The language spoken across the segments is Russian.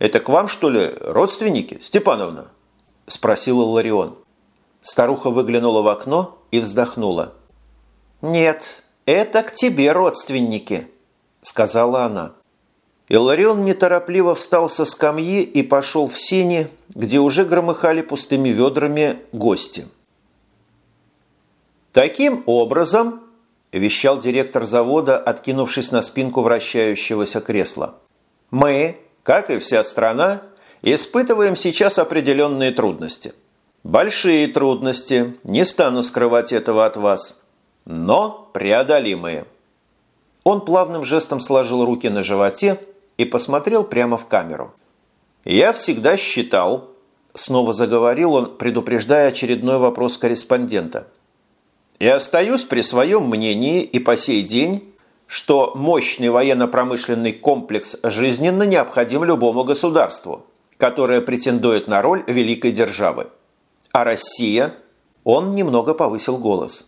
Это к вам, что ли, родственники, Степановна?» – спросил Ларион. Старуха выглянула в окно и вздохнула. «Нет, это к тебе родственники», – сказала она. Иларион неторопливо встал со скамьи и пошел в сени, где уже громыхали пустыми ведрами гости. «Таким образом», – вещал директор завода, откинувшись на спинку вращающегося кресла, «мы, как и вся страна, испытываем сейчас определенные трудности. Большие трудности, не стану скрывать этого от вас, но преодолимые». Он плавным жестом сложил руки на животе и посмотрел прямо в камеру. «Я всегда считал», – снова заговорил он, предупреждая очередной вопрос корреспондента, «и остаюсь при своем мнении и по сей день, что мощный военно-промышленный комплекс жизненно необходим любому государству, которое претендует на роль великой державы. А Россия?» Он немного повысил голос.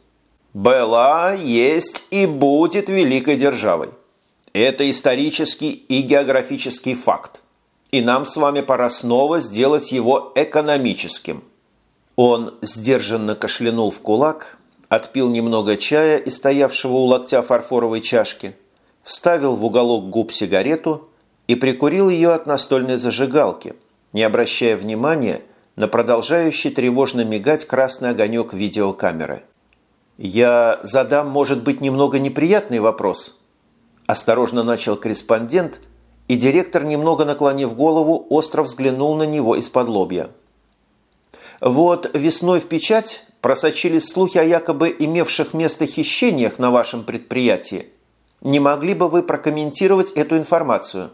«Была, есть и будет великой державой. Это исторический и географический факт. И нам с вами пора снова сделать его экономическим. Он сдержанно кашлянул в кулак, отпил немного чая из стоявшего у локтя фарфоровой чашки, вставил в уголок губ сигарету и прикурил ее от настольной зажигалки, не обращая внимания на продолжающий тревожно мигать красный огонек видеокамеры. «Я задам, может быть, немного неприятный вопрос», Осторожно начал корреспондент, и директор, немного наклонив голову, остро взглянул на него из-под лобья. «Вот весной в печать просочились слухи о якобы имевших место хищениях на вашем предприятии. Не могли бы вы прокомментировать эту информацию?»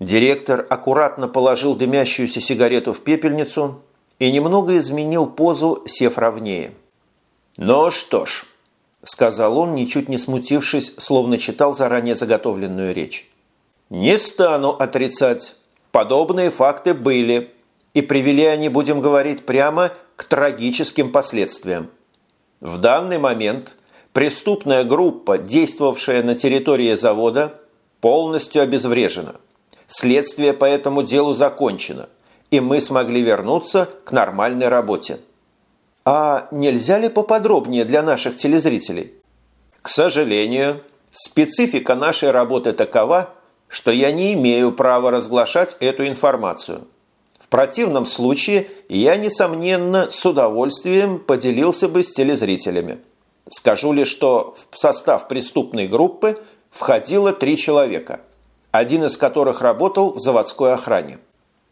Директор аккуратно положил дымящуюся сигарету в пепельницу и немного изменил позу, сев ровнее. «Ну что ж», – сказал он, ничуть не смутившись, словно читал заранее заготовленную речь. «Не стану отрицать. Подобные факты были, и привели они, будем говорить прямо, к трагическим последствиям. В данный момент преступная группа, действовавшая на территории завода, полностью обезврежена. Следствие по этому делу закончено, и мы смогли вернуться к нормальной работе. А нельзя ли поподробнее для наших телезрителей? К сожалению, специфика нашей работы такова, что я не имею права разглашать эту информацию. Противном случае я, несомненно, с удовольствием поделился бы с телезрителями. Скажу лишь, что в состав преступной группы входило три человека, один из которых работал в заводской охране.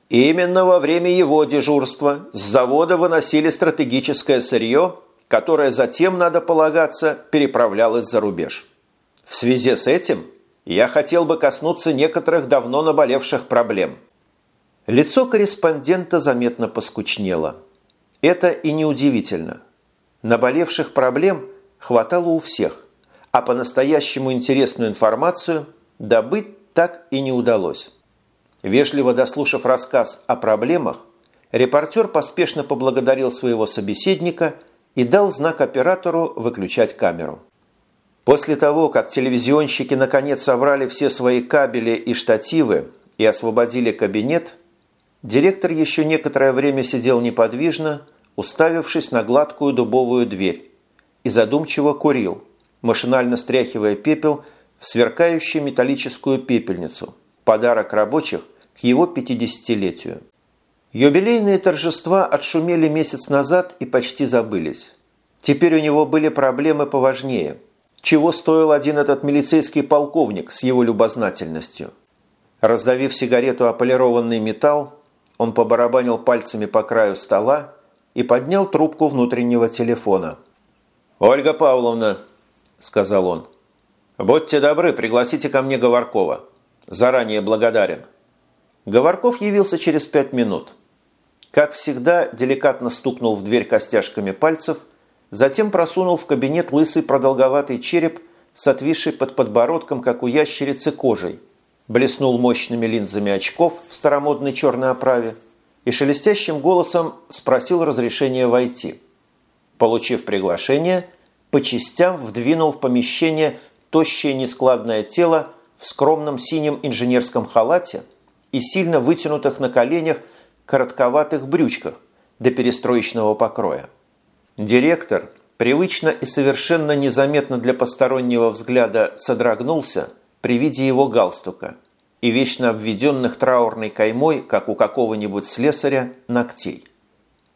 Именно во время его дежурства с завода выносили стратегическое сырье, которое затем, надо полагаться, переправлялось за рубеж. В связи с этим я хотел бы коснуться некоторых давно наболевших проблем. Лицо корреспондента заметно поскучнело. Это и неудивительно. Наболевших проблем хватало у всех, а по-настоящему интересную информацию добыть так и не удалось. Вежливо дослушав рассказ о проблемах, репортер поспешно поблагодарил своего собеседника и дал знак оператору выключать камеру. После того, как телевизионщики наконец собрали все свои кабели и штативы и освободили кабинет, директор еще некоторое время сидел неподвижно, уставившись на гладкую дубовую дверь, и задумчиво курил, машинально стряхивая пепел в сверкающую металлическую пепельницу, подарок рабочих к его 50-летию. Юбилейные торжества отшумели месяц назад и почти забылись. Теперь у него были проблемы поважнее. Чего стоил один этот милицейский полковник с его любознательностью? Раздавив сигарету о полированный металл, он побарабанил пальцами по краю стола и поднял трубку внутреннего телефона. «Ольга Павловна», – сказал он, – «будьте добры, пригласите ко мне Говоркова. Заранее благодарен». Говорков явился через пять минут. Как всегда, деликатно стукнул в дверь костяшками пальцев, затем просунул в кабинет лысый продолговатый череп с отвисшей под подбородком, как у ящерицы, кожей, блеснул мощными линзами очков в старомодной черной оправе и шелестящим голосом спросил разрешения войти. Получив приглашение, по частям вдвинул в помещение тощее нескладное тело в скромном синем инженерском халате – и сильно вытянутых на коленях коротковатых брючках до перестроечного покроя. Директор привычно и совершенно незаметно для постороннего взгляда содрогнулся при виде его галстука и вечно обведенных траурной каймой, как у какого-нибудь слесаря, ногтей.